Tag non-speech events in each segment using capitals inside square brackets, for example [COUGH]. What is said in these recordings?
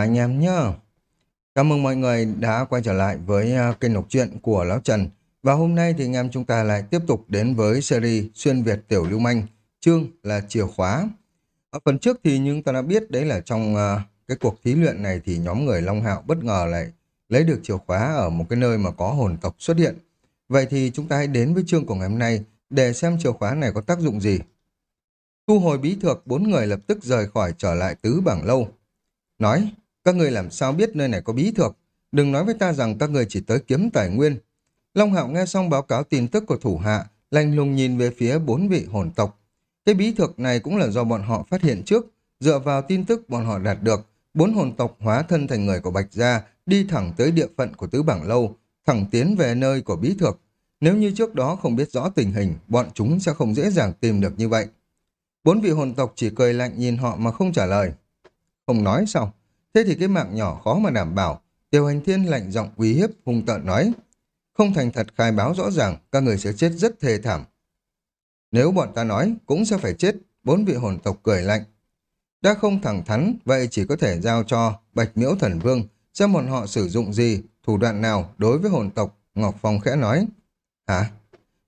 anh em nhá. Cảm mừng mọi người đã quay trở lại với à, kênh đọc truyện của Lão Trần. Và hôm nay thì anh em chúng ta lại tiếp tục đến với series Xuyên Việt Tiểu Lưu Manh, chương là chìa khóa. Ở phần trước thì chúng ta đã biết đấy là trong uh, cái cuộc thí luyện này thì nhóm người Long Hạo bất ngờ lại lấy được chìa khóa ở một cái nơi mà có hồn tộc xuất hiện. Vậy thì chúng ta hãy đến với chương của ngày hôm nay để xem chìa khóa này có tác dụng gì. Thu hồi bí thược, bốn người lập tức rời khỏi trở lại tứ bảng lâu. Nói, các người làm sao biết nơi này có bí thược? Đừng nói với ta rằng các người chỉ tới kiếm tài nguyên. Long Hạo nghe xong báo cáo tin tức của thủ hạ, lạnh lùng nhìn về phía bốn vị hồn tộc. Cái bí thược này cũng là do bọn họ phát hiện trước. Dựa vào tin tức bọn họ đạt được, bốn hồn tộc hóa thân thành người của Bạch Gia đi thẳng tới địa phận của Tứ Bảng Lâu, thẳng tiến về nơi của bí thược. Nếu như trước đó không biết rõ tình hình, bọn chúng sẽ không dễ dàng tìm được như vậy. Bốn vị hồn tộc chỉ cười lạnh nhìn họ mà không trả lời. Không nói sao? Thế thì cái mạng nhỏ khó mà đảm bảo. Tiêu hành thiên lạnh giọng uy hiếp hung tợn nói. Không thành thật khai báo rõ ràng, các người sẽ chết rất thê thảm. Nếu bọn ta nói, cũng sẽ phải chết. Bốn vị hồn tộc cười lạnh. Đã không thẳng thắn, vậy chỉ có thể giao cho Bạch Miễu Thần Vương xem bọn họ sử dụng gì, thủ đoạn nào đối với hồn tộc, Ngọc Phong khẽ nói. Hả?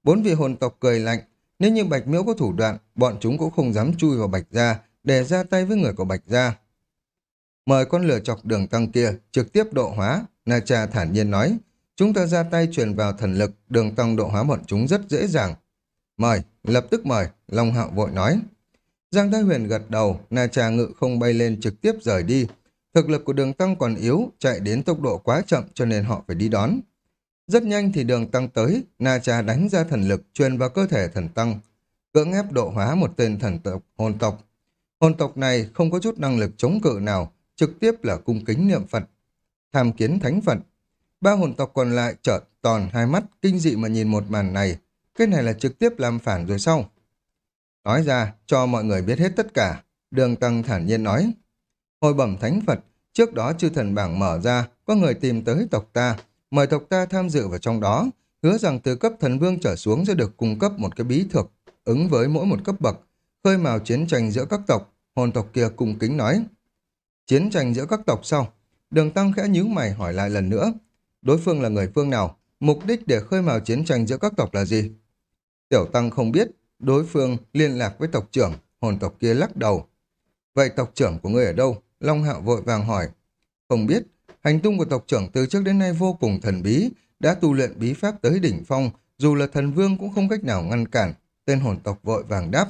Bốn vị hồn tộc cười lạnh, nếu như Bạch Miễu có thủ đoạn, bọn chúng cũng không dám chui vào Bạch Gia để ra tay với người của Bạch Gia. Mời con lửa chọc đường tăng kia trực tiếp độ hóa, Na Cha thản nhiên nói. Chúng ta ra tay truyền vào thần lực, đường tăng độ hóa bọn chúng rất dễ dàng. Mời, lập tức mời, Long Hạo vội nói. Giang Thái Huyền gật đầu, Na Cha ngự không bay lên trực tiếp rời đi. Thực lực của đường tăng còn yếu, chạy đến tốc độ quá chậm cho nên họ phải đi đón. Rất nhanh thì đường tăng tới, Na Cha đánh ra thần lực truyền vào cơ thể thần tăng, cưỡng ép độ hóa một tên thần tộc hồn tộc. Hồn tộc này không có chút năng lực chống cự nào, trực tiếp là cung kính niệm Phật, tham kiến thánh Phật. Ba hồn tộc còn lại trợn toàn hai mắt kinh dị mà nhìn một màn này, cái này là trực tiếp làm phản rồi sao? Nói ra, cho mọi người biết hết tất cả, đường tăng thản nhiên nói. Hồi bẩm thánh Phật, trước đó chư thần bảng mở ra, có người tìm tới tộc ta, mời tộc ta tham dự vào trong đó, hứa rằng từ cấp thần vương trở xuống sẽ được cung cấp một cái bí thực, ứng với mỗi một cấp bậc, khơi mào chiến tranh giữa các tộc, hồn tộc kia cung kính nói. Chiến tranh giữa các tộc sau. Đường Tăng khẽ nhíu mày hỏi lại lần nữa. Đối phương là người phương nào? Mục đích để khơi mào chiến tranh giữa các tộc là gì? Tiểu Tăng không biết. Đối phương liên lạc với tộc trưởng. Hồn tộc kia lắc đầu. Vậy tộc trưởng của ngươi ở đâu? Long Hạo vội vàng hỏi. Không biết. Hành tung của tộc trưởng từ trước đến nay vô cùng thần bí. Đã tu luyện bí pháp tới đỉnh phong. Dù là thần vương cũng không cách nào ngăn cản. Tên hồn tộc vội vàng đáp.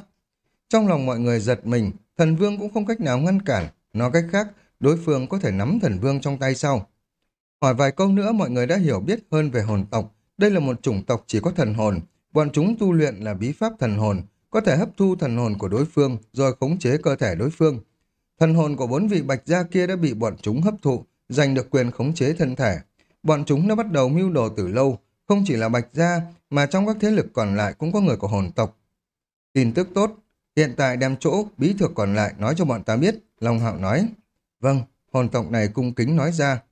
Trong lòng mọi người giật mình. Thần vương cũng không cách nào ngăn cản Nói cách khác, đối phương có thể nắm thần vương trong tay sau. Hỏi vài câu nữa mọi người đã hiểu biết hơn về hồn tộc. Đây là một chủng tộc chỉ có thần hồn. Bọn chúng tu luyện là bí pháp thần hồn, có thể hấp thu thần hồn của đối phương rồi khống chế cơ thể đối phương. Thần hồn của bốn vị bạch gia kia đã bị bọn chúng hấp thụ, giành được quyền khống chế thân thể. Bọn chúng đã bắt đầu mưu đồ từ lâu, không chỉ là bạch gia mà trong các thế lực còn lại cũng có người của hồn tộc. Tin tức tốt, hiện tại đem chỗ bí thuật còn lại nói cho bọn ta biết, Long Hạo nói. Vâng, hồn tộc này cung kính nói ra.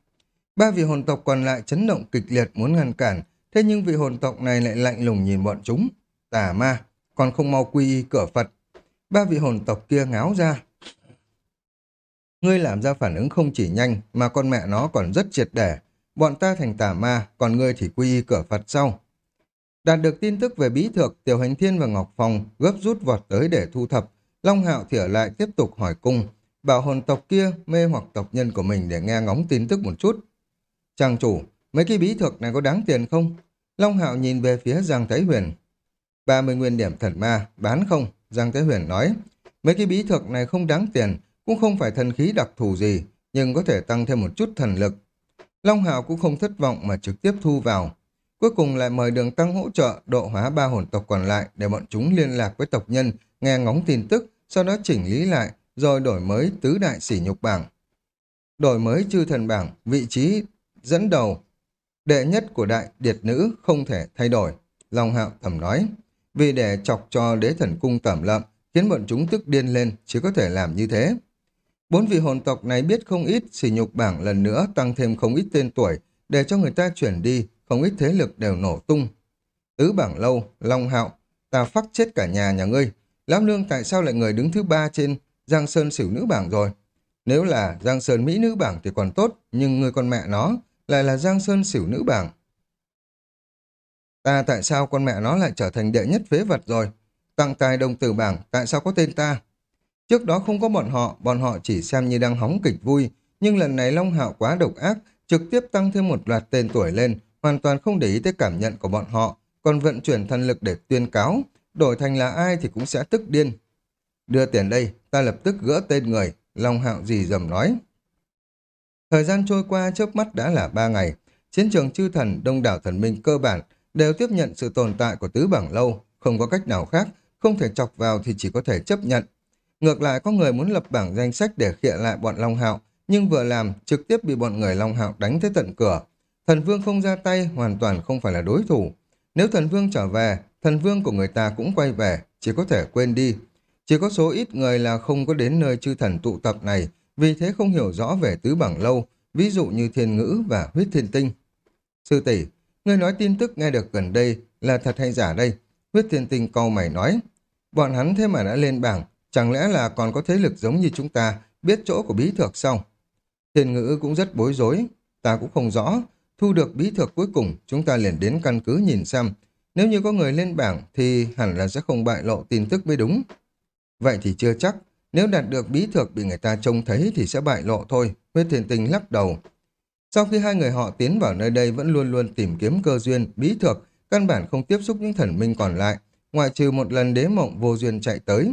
Ba vị hồn tộc còn lại chấn động kịch liệt muốn ngăn cản, thế nhưng vị hồn tộc này lại lạnh lùng nhìn bọn chúng. Tà ma, còn không mau quy y cửa Phật. Ba vị hồn tộc kia ngáo ra. Ngươi làm ra phản ứng không chỉ nhanh, mà con mẹ nó còn rất triệt để. Bọn ta thành tà ma, còn ngươi thì quy y cửa Phật sau. Đạt được tin tức về bí thược, Tiểu Hành Thiên và Ngọc Phong gấp rút vọt tới để thu thập. Long Hạo thì ở lại tiếp tục hỏi cung, bảo hồn tộc kia mê hoặc tộc nhân của mình để nghe ngóng tin tức một chút. Trang chủ, mấy cái bí thuật này có đáng tiền không? Long Hạo nhìn về phía Giang Thái Huyền. 30 nguyên điểm thần ma, bán không? Giang Thái Huyền nói, mấy cái bí thuật này không đáng tiền, cũng không phải thần khí đặc thù gì, nhưng có thể tăng thêm một chút thần lực. Long Hạo cũng không thất vọng mà trực tiếp thu vào. Cuối cùng lại mời đường tăng hỗ trợ độ hóa ba hồn tộc còn lại để bọn chúng liên lạc với tộc nhân, nghe ngóng tin tức, sau đó chỉnh lý lại, rồi đổi mới tứ đại sỉ nhục bảng. Đổi mới chư thần bảng, vị trí dẫn đầu, đệ nhất của đại điệt nữ không thể thay đổi. Long hạo thầm nói, vì để chọc cho đế thần cung tẩm lậm khiến bọn chúng tức điên lên, chỉ có thể làm như thế. Bốn vị hồn tộc này biết không ít, sỉ nhục bảng lần nữa tăng thêm không ít tên tuổi, để cho người ta chuyển đi, không ít thế lực đều nổ tung. Tứ bảng lâu, Long hạo, ta phát chết cả nhà nhà ngươi. Lão nương tại sao lại người đứng thứ ba trên Giang Sơn xỉu nữ bảng rồi. Nếu là Giang Sơn Mỹ nữ bảng thì còn tốt, nhưng người con mẹ nó lại là Giang Sơn xỉu nữ bảng. Ta tại sao con mẹ nó lại trở thành đệ nhất phế vật rồi? Tặng tài đồng tử bảng, tại sao có tên ta? Trước đó không có bọn họ, bọn họ chỉ xem như đang hóng kịch vui, nhưng lần này Long Hạo quá độc ác, trực tiếp tăng thêm một loạt tên tuổi lên, hoàn toàn không để ý tới cảm nhận của bọn họ, còn vận chuyển thần lực để tuyên cáo, đổi thành là ai thì cũng sẽ tức điên. Đưa tiền đây, ta lập tức gỡ tên người, Long Hạo gì dầm nói. Thời gian trôi qua chớp mắt đã là ba ngày, chiến trường chư thần đông đảo thần minh cơ bản đều tiếp nhận sự tồn tại của tứ bảng lâu, không có cách nào khác, không thể chọc vào thì chỉ có thể chấp nhận. Ngược lại có người muốn lập bảng danh sách để khịa lại bọn Long Hạo, nhưng vừa làm trực tiếp bị bọn người Long Hạo đánh tới tận cửa. Thần Vương không ra tay hoàn toàn không phải là đối thủ. Nếu thần Vương trở về, thần Vương của người ta cũng quay về, chỉ có thể quên đi. Chỉ có số ít người là không có đến nơi chư thần tụ tập này, vì thế không hiểu rõ về tứ bảng lâu, ví dụ như thiên ngữ và huyết thiên tinh. Sư tỷ, người nói tin tức nghe được gần đây là thật hay giả đây? Huyết thiên tinh câu mày nói. Bọn hắn thế mà đã lên bảng, chẳng lẽ là còn có thế lực giống như chúng ta, biết chỗ của bí thược sao? Thiên ngữ cũng rất bối rối, ta cũng không rõ. Thu được bí thược cuối cùng, chúng ta liền đến căn cứ nhìn xem. Nếu như có người lên bảng thì hẳn là sẽ không bại lộ tin tức mới đúng. Vậy thì chưa chắc, nếu đạt được bí thược bị người ta trông thấy thì sẽ bại lộ thôi, huyết thiền tình lắc đầu. Sau khi hai người họ tiến vào nơi đây vẫn luôn luôn tìm kiếm cơ duyên, bí thược, căn bản không tiếp xúc những thần minh còn lại, ngoại trừ một lần đế mộng vô duyên chạy tới.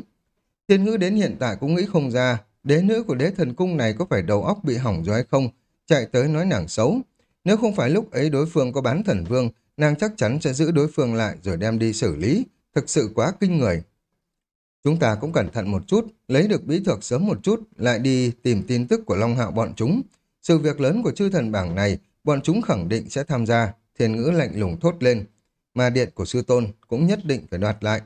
Thiên ngữ đến hiện tại cũng nghĩ không ra, đế nữ của đế thần cung này có phải đầu óc bị hỏng rồi hay không, chạy tới nói nàng xấu. Nếu không phải lúc ấy đối phương có bán thần vương, nàng chắc chắn sẽ giữ đối phương lại rồi đem đi xử lý, thực sự quá kinh người. Chúng ta cũng cẩn thận một chút, lấy được bí thuật sớm một chút, lại đi tìm tin tức của Long Hạo bọn chúng. Sự việc lớn của chư thần bảng này, bọn chúng khẳng định sẽ tham gia, thiên ngữ lạnh lùng thốt lên. Mà điện của sư tôn cũng nhất định phải đoạt lại.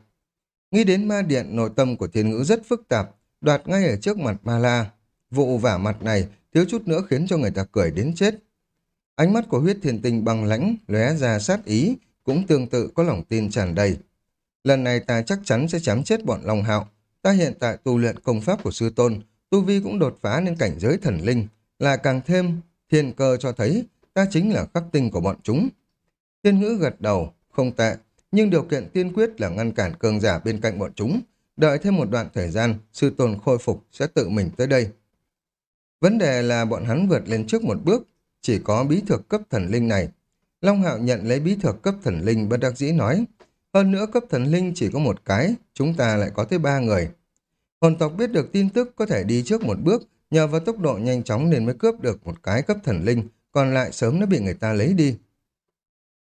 Nghĩ đến ma điện, nội tâm của thiên ngữ rất phức tạp, đoạt ngay ở trước mặt ma la. Vụ vả mặt này thiếu chút nữa khiến cho người ta cười đến chết. Ánh mắt của huyết thiên tinh bằng lãnh, lóe ra sát ý, cũng tương tự có lòng tin tràn đầy. Lần này ta chắc chắn sẽ chém chết bọn Long Hạo. Ta hiện tại tu luyện công pháp của sư tôn, tu vi cũng đột phá lên cảnh giới thần linh, là càng thêm thiên cơ cho thấy ta chính là khắc tinh của bọn chúng. Thiên ngữ gật đầu, không tệ, nhưng điều kiện tiên quyết là ngăn cản cường giả bên cạnh bọn chúng. Đợi thêm một đoạn thời gian, sư tôn khôi phục sẽ tự mình tới đây. Vấn đề là bọn hắn vượt lên trước một bước, chỉ có bí thược cấp thần linh này. Long Hạo nhận lấy bí thược cấp thần linh bất đắc dĩ nói, hơn nữa cấp thần linh chỉ có một cái, chúng ta lại có tới ba người. Hồn tộc biết được tin tức có thể đi trước một bước, nhờ vào tốc độ nhanh chóng nên mới cướp được một cái cấp thần linh, còn lại sớm đã bị người ta lấy đi.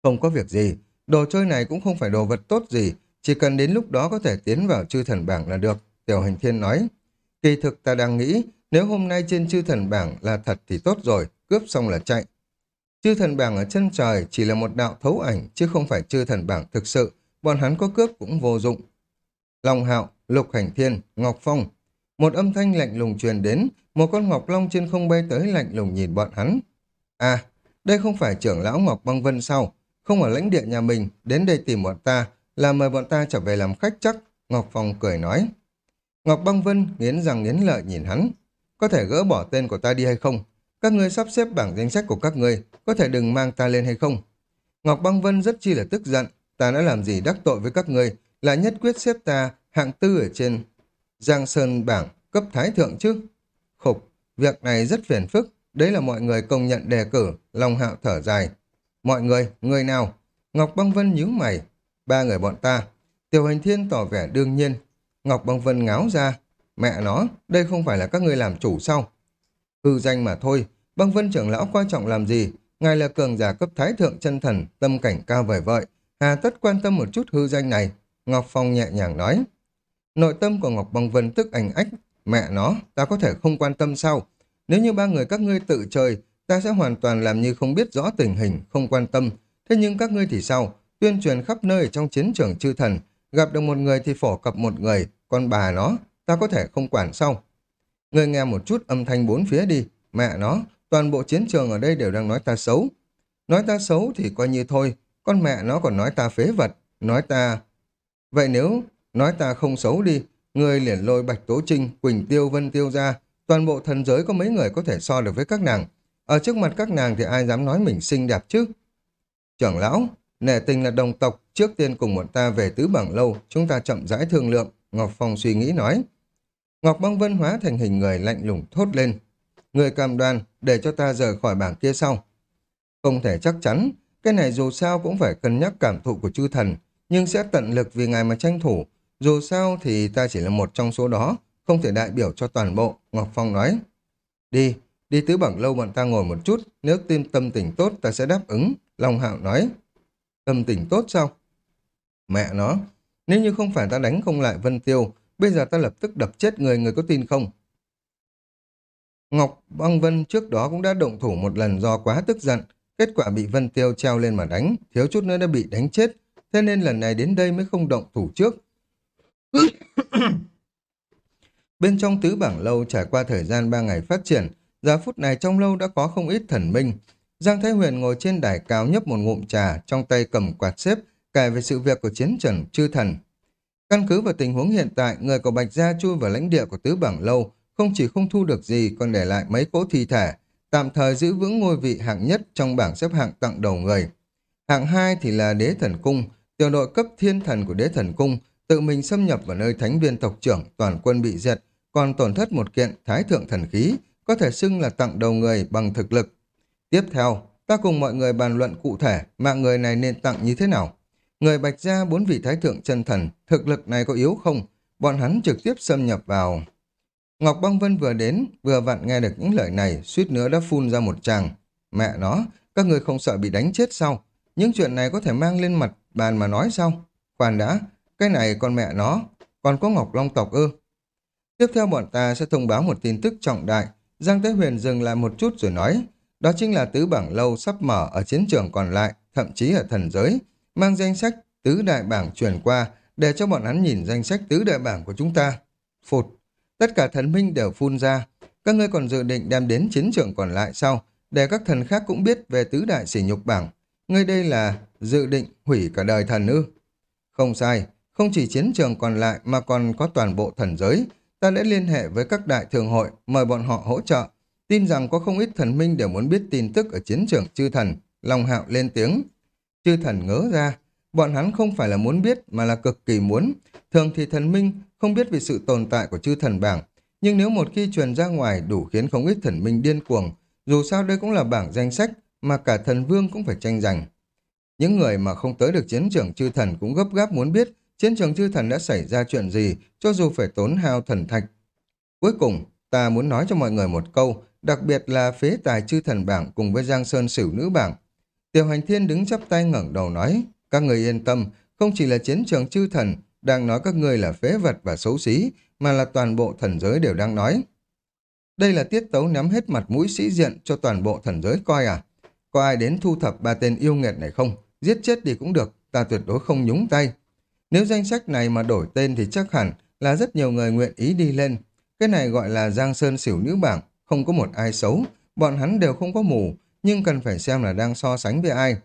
Không có việc gì, đồ chơi này cũng không phải đồ vật tốt gì, chỉ cần đến lúc đó có thể tiến vào chư thần bảng là được, Tiểu Hành Thiên nói. Kỳ thực ta đang nghĩ, nếu hôm nay trên chư thần bảng là thật thì tốt rồi, cướp xong là chạy. Chư thần bảng ở chân trời chỉ là một đạo thấu ảnh, chứ không phải chư thần bảng thực sự, bọn hắn có cướp cũng vô dụng. Long Hạo, Lục Hành Thiên, Ngọc Phong. Một âm thanh lạnh lùng truyền đến, một con Ngọc Long trên không bay tới lạnh lùng nhìn bọn hắn. À, đây không phải trưởng lão Ngọc Băng Vân sao? Không ở lãnh địa nhà mình, đến đây tìm bọn ta, là mời bọn ta trở về làm khách chắc. Ngọc Phong cười nói. Ngọc Băng Vân nghiến răng nghiến lợi nhìn hắn. Có thể gỡ bỏ tên của ta đi hay không? Các ngươi sắp xếp bảng danh sách của các ngươi, có thể đừng mang ta lên hay không? Ngọc Băng Vân rất chi là tức giận, ta đã làm gì đắc tội với các ngươi, là nhất quyết xếp ta hạng tư ở trên Giang Sơn bảng cấp thái thượng chứ. Khục, việc này rất phiền phức, đấy là mọi người công nhận đề cử, Long Hạo thở dài. Mọi người, người nào? Ngọc Băng Vân nhíu mày, ba người bọn ta. Tiểu hành thiên tỏ vẻ đương nhiên. Ngọc Băng Vân ngáo ra, mẹ nó, đây không phải là các ngươi làm chủ sao? Hư danh mà thôi, Băng Vân trưởng lão quan trọng làm gì? Ngài là cường giả cấp thái thượng chân thần, tâm cảnh cao vời vợi, Hà tất quan tâm một chút hư danh này, Ngọc Phong nhẹ nhàng nói. Nội tâm của Ngọc Băng Vân tức ảnh ách, mẹ nó, ta có thể không quan tâm sao? Nếu như ba người các ngươi tự chơi, ta sẽ hoàn toàn làm như không biết rõ tình hình, không quan tâm. Thế nhưng các ngươi thì sao? Tuyên truyền khắp nơi trong chiến trường chư thần, gặp được một người thì phổ cập một người, còn bà nó, ta có thể không quản sao? Ngươi nghe một chút âm thanh bốn phía đi, mẹ nó, toàn bộ chiến trường ở đây đều đang nói ta xấu. Nói ta xấu thì coi như thôi, con mẹ nó còn nói ta phế vật, nói ta... Vậy nếu nói ta không xấu đi, người liền lôi Bạch Tố Trinh, Quỳnh Tiêu, Vân Tiêu ra, Toàn bộ thần giới có mấy người có thể so được với các nàng. Ở trước mặt các nàng thì ai dám nói mình xinh đẹp chứ? Trưởng lão, nể tình là đồng tộc, trước tiên cùng bọn ta về tứ bảng lâu, chúng ta chậm rãi thương lượng, Ngọc Phong suy nghĩ nói. Ngọc Băng Vân hóa thành hình người lạnh lùng thốt lên. Người cầm đoàn, để cho ta rời khỏi bảng kia sau. Không thể chắc chắn, cái này dù sao cũng phải cân nhắc cảm thụ của chư thần, nhưng sẽ tận lực vì ngài mà tranh thủ. Dù sao thì ta chỉ là một trong số đó, không thể đại biểu cho toàn bộ, Ngọc Phong nói. Đi, đi tứ bảng lâu bọn ta ngồi một chút, nếu tim tâm tình tốt ta sẽ đáp ứng, Long Hạo nói. Tâm tình tốt sao? Mẹ nó, nếu như không phải ta đánh không lại Vân Tiêu, bây giờ ta lập tức đập chết người, người có tin không? Ngọc Băng Vân trước đó cũng đã động thủ một lần do quá tức giận, kết quả bị Vân Tiêu treo lên mà đánh, thiếu chút nữa đã bị đánh chết, thế nên lần này đến đây mới không động thủ trước. [COUGHS] Bên trong tứ bảng lâu trải qua thời gian ba ngày phát triển, giờ phút này trong lâu đã có không ít thần minh. Giang Thái Huyền ngồi trên đài cao nhấp một ngụm trà, trong tay cầm quạt xếp, kể về sự việc của chiến trần chư thần. Căn cứ vào tình huống hiện tại, người của Bạch Gia chui vào lãnh địa của tứ bảng lâu, không chỉ không thu được gì còn để lại mấy cỗ thi thể, tạm thời giữ vững ngôi vị hạng nhất trong bảng xếp hạng tặng đầu người. Hạng hai thì là đế thần cung, tiểu đội cấp thiên thần của đế thần cung, tự mình xâm nhập vào nơi thánh viên tộc trưởng toàn quân bị diệt, còn tổn thất một kiện thái thượng thần khí, có thể xưng là tặng đầu người bằng thực lực. Tiếp theo, ta cùng mọi người bàn luận cụ thể mạng người này nên tặng như thế nào. Người bạch gia bốn vị thái thượng chân thần, thực lực này có yếu không? Bọn hắn trực tiếp xâm nhập vào. Ngọc Băng Vân vừa đến, vừa vặn nghe được những lời này, suýt nữa đã phun ra một tràng. Mẹ nó, các người không sợ bị đánh chết sao? Những chuyện này có thể mang lên mặt bàn mà nói sao? Khoan đã, cái này con mẹ nó, còn có Ngọc Long tộc ư? Tiếp theo bọn ta sẽ thông báo một tin tức trọng đại. Giang Tế Huyền dừng lại một chút rồi nói, đó chính là tứ bảng lâu sắp mở ở chiến trường còn lại, thậm chí ở thần giới, mang danh sách tứ đại bảng truyền qua để cho bọn hắn nhìn danh sách tứ đại bảng của chúng ta. Phụt, tất cả thần minh đều phun ra, các ngươi còn dự định đem đến chiến trường còn lại sau, để các thần khác cũng biết về tứ đại sỉ nhục bảng. Ngươi đây là dự định hủy cả đời thần ư. Không sai, không chỉ chiến trường còn lại mà còn có toàn bộ thần giới, ta đã liên hệ với các đại thường hội, mời bọn họ hỗ trợ. Tin rằng có không ít thần minh đều muốn biết tin tức ở chiến trường chư thần. Long hạo lên tiếng. Chư thần ngớ ra, bọn hắn không phải là muốn biết mà là cực kỳ muốn. Thường thì thần minh không biết về sự tồn tại của chư thần bảng, nhưng nếu một khi truyền ra ngoài đủ khiến không ít thần minh điên cuồng, dù sao đây cũng là bảng danh sách mà cả thần vương cũng phải tranh giành. Những người mà không tới được chiến trường chư thần cũng gấp gáp muốn biết chiến trường chư thần đã xảy ra chuyện gì, cho dù phải tốn hao thần thạch. Cuối cùng, ta muốn nói cho mọi người một câu, đặc biệt là phế tài chư thần bảng cùng với Giang Sơn Sửu nữ bảng. Tiểu hành thiên đứng chắp tay ngẩng đầu nói, các người yên tâm, không chỉ là chiến trường chư thần, đang nói các ngươi là phế vật và xấu xí, mà là toàn bộ thần giới đều đang nói. Đây là tiết tấu nắm hết mặt mũi sĩ diện cho toàn bộ thần giới coi à? Có ai đến thu thập ba tên yêu nghiệt này không? Giết chết đi cũng được, ta tuyệt đối không nhúng tay. Nếu danh sách này mà đổi tên thì chắc hẳn là rất nhiều người nguyện ý đi lên. Cái này gọi là Giang Sơn xỉu nữ bảng, không có một ai xấu, bọn hắn đều không có mù, nhưng cần phải xem là đang so sánh với ai.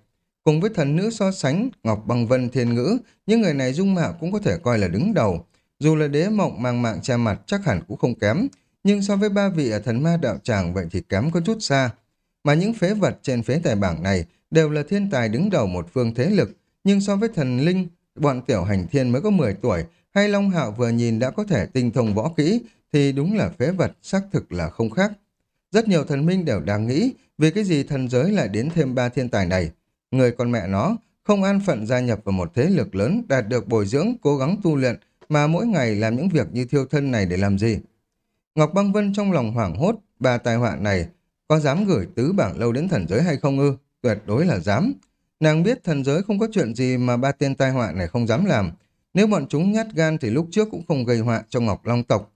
Cùng với thần nữ so sánh, Ngọc Băng Vân Thiên Ngữ, những người này dung mạo cũng có thể coi là đứng đầu. Dù là đế mộng mang mạng che mặt chắc hẳn cũng không kém, nhưng so với ba vị ở thần ma đạo tràng vậy thì kém có chút xa. Mà những phế vật trên phế tài bảng này đều là thiên tài đứng đầu một phương thế lực, nhưng so với thần linh, bọn tiểu hành thiên mới có 10 tuổi, hay Long Hạo vừa nhìn đã có thể tinh thông võ kỹ, thì đúng là phế vật, xác thực là không khác. Rất nhiều thần minh đều đang nghĩ, vì cái gì thần giới lại đến thêm ba thiên tài này. Người con mẹ nó, không an phận gia nhập vào một thế lực lớn, đạt được bồi dưỡng, cố gắng tu luyện, mà mỗi ngày làm những việc như thiêu thân này để làm gì. Ngọc Băng Vân trong lòng hoảng hốt, ba tài họa này, có dám gửi tứ bảng lâu đến thần giới hay không ư? Tuyệt đối là dám. Nàng biết thần giới không có chuyện gì mà ba tên tai họa này không dám làm. Nếu bọn chúng nhát gan thì lúc trước cũng không gây họa cho Ngọc Long tộc.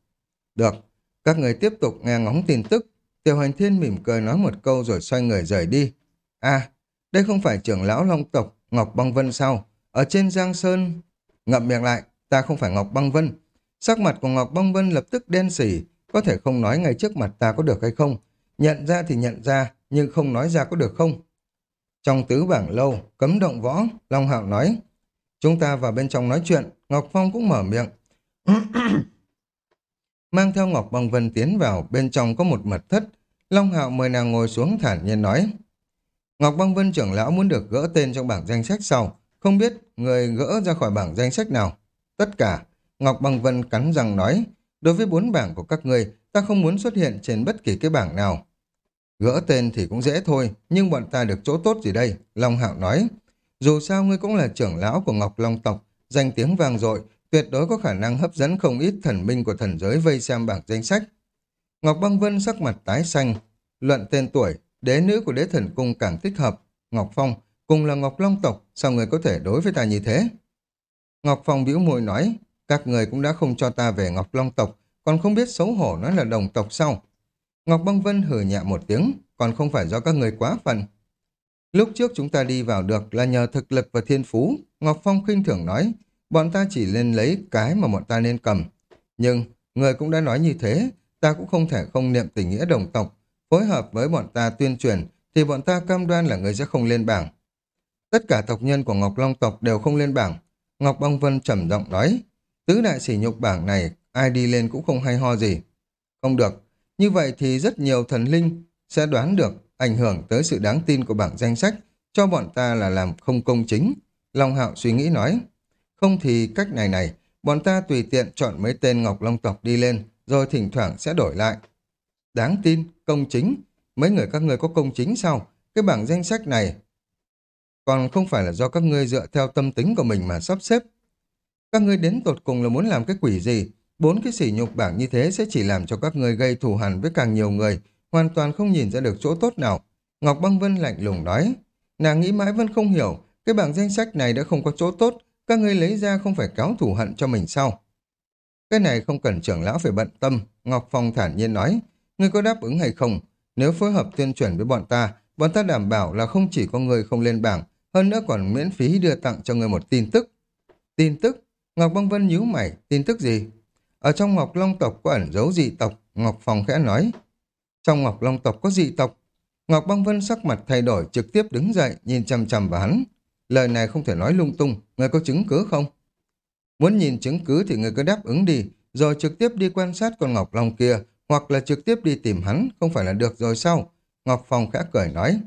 Được, các người tiếp tục nghe ngóng tin tức. Tiểu hành thiên mỉm cười nói một câu rồi xoay người rời đi. À, đây không phải trưởng lão Long tộc Ngọc Băng Vân sao? Ở trên Giang Sơn... Ngậm miệng lại, ta không phải Ngọc Băng Vân. Sắc mặt của Ngọc Băng Vân lập tức đen xỉ, có thể không nói ngay trước mặt ta có được hay không. Nhận ra thì nhận ra, nhưng không nói ra có được không? Trong tứ bảng lâu, cấm động võ, Long Hạo nói. Chúng ta vào bên trong nói chuyện, Ngọc Phong cũng mở miệng. [COUGHS] mang theo Ngọc Băng Vân tiến vào, bên trong có một mật thất. Long Hạo mời nàng ngồi xuống thản nhiên nói. Ngọc Băng Vân trưởng lão muốn được gỡ tên trong bảng danh sách sau, không biết người gỡ ra khỏi bảng danh sách nào. Tất cả, Ngọc Băng Vân cắn răng nói, đối với bốn bảng của các người, ta không muốn xuất hiện trên bất kỳ cái bảng nào. Gỡ tên thì cũng dễ thôi, nhưng bọn ta được chỗ tốt gì đây? Long Hạo nói. Dù sao ngươi cũng là trưởng lão của Ngọc Long tộc, danh tiếng vang dội, tuyệt đối có khả năng hấp dẫn không ít thần minh của thần giới vây xem bảng danh sách. Ngọc Băng Vân sắc mặt tái xanh, luận tên tuổi, đế nữ của đế thần cung càng thích hợp. Ngọc Phong, cùng là Ngọc Long tộc, sao người có thể đối với ta như thế? Ngọc Phong bĩu môi nói, các người cũng đã không cho ta về Ngọc Long tộc, còn không biết xấu hổ nói là đồng tộc sao? Ngọc Băng Vân hử nhẹ một tiếng, còn không phải do các người quá phần. Lúc trước chúng ta đi vào được là nhờ thực lực và thiên phú, Ngọc Phong khinh thường nói, bọn ta chỉ nên lấy cái mà bọn ta nên cầm. Nhưng, người cũng đã nói như thế, ta cũng không thể không niệm tình nghĩa đồng tộc, phối hợp với bọn ta tuyên truyền, thì bọn ta cam đoan là người sẽ không lên bảng. Tất cả tộc nhân của Ngọc Long tộc đều không lên bảng. Ngọc Băng Vân trầm giọng nói, tứ đại sỉ nhục bảng này, ai đi lên cũng không hay ho gì. Không được, như vậy thì rất nhiều thần linh sẽ đoán được ảnh hưởng tới sự đáng tin của bảng danh sách, cho bọn ta là làm không công chính. Long Hạo suy nghĩ nói, không thì cách này này, bọn ta tùy tiện chọn mấy tên Ngọc Long tộc đi lên, rồi thỉnh thoảng sẽ đổi lại. Đáng tin, công chính, mấy người các ngươi có công chính sao? Cái bảng danh sách này còn không phải là do các ngươi dựa theo tâm tính của mình mà sắp xếp. Các ngươi đến tột cùng là muốn làm cái quỷ gì? Bốn cái sỉ nhục bảng như thế sẽ chỉ làm cho các ngươi gây thù hằn với càng nhiều người, hoàn toàn không nhìn ra được chỗ tốt nào. Ngọc Băng Vân lạnh lùng nói, nàng nghĩ mãi vẫn không hiểu, cái bảng danh sách này đã không có chỗ tốt, các ngươi lấy ra không phải cáo thù hận cho mình sao? Cái này không cần trưởng lão phải bận tâm, Ngọc Phong thản nhiên nói, ngươi có đáp ứng hay không? Nếu phối hợp tuyên truyền với bọn ta, bọn ta đảm bảo là không chỉ có người không lên bảng, hơn nữa còn miễn phí đưa tặng cho người một tin tức. Tin tức? Ngọc Băng Vân nhíu mày, tin tức gì? Ở trong Ngọc Long tộc có ẩn dấu dị tộc, Ngọc Phong khẽ nói. Trong Ngọc Long tộc có dị tộc. Ngọc Băng Vân sắc mặt thay đổi trực tiếp đứng dậy, nhìn chằm chằm vào hắn. Lời này không thể nói lung tung, người có chứng cứ không? Muốn nhìn chứng cứ thì người cứ đáp ứng đi, rồi trực tiếp đi quan sát con Ngọc Long kia, hoặc là trực tiếp đi tìm hắn, không phải là được rồi sao? Ngọc Phong khẽ cười nói.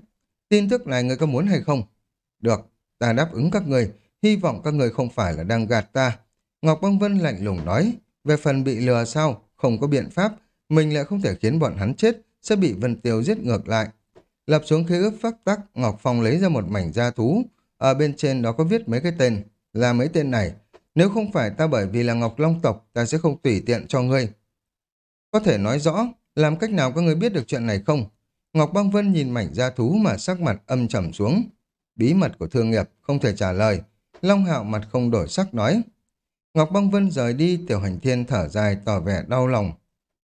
Tin tức này người có muốn hay không? Được, ta đáp ứng các người, hy vọng các người không phải là đang gạt ta. Ngọc Băng Vân lạnh lùng nói, về phần bị lừa sao, không có biện pháp, mình lại không thể khiến bọn hắn chết, sẽ bị Vân Tiêu giết ngược lại. Lập xuống khế ước phát tắc, Ngọc Phong lấy ra một mảnh da thú, ở bên trên đó có viết mấy cái tên, là mấy tên này. Nếu không phải ta bởi vì là Ngọc Long tộc, ta sẽ không tùy tiện cho ngươi. Có thể nói rõ, làm cách nào các ngươi biết được chuyện này không? Ngọc Băng Vân nhìn mảnh da thú mà sắc mặt âm trầm xuống. Bí mật của thương nghiệp, không thể trả lời. Long Hạo mặt không đổi sắc nói. Ngọc Băng Vân rời đi, Tiểu Hành Thiên thở dài tỏ vẻ đau lòng.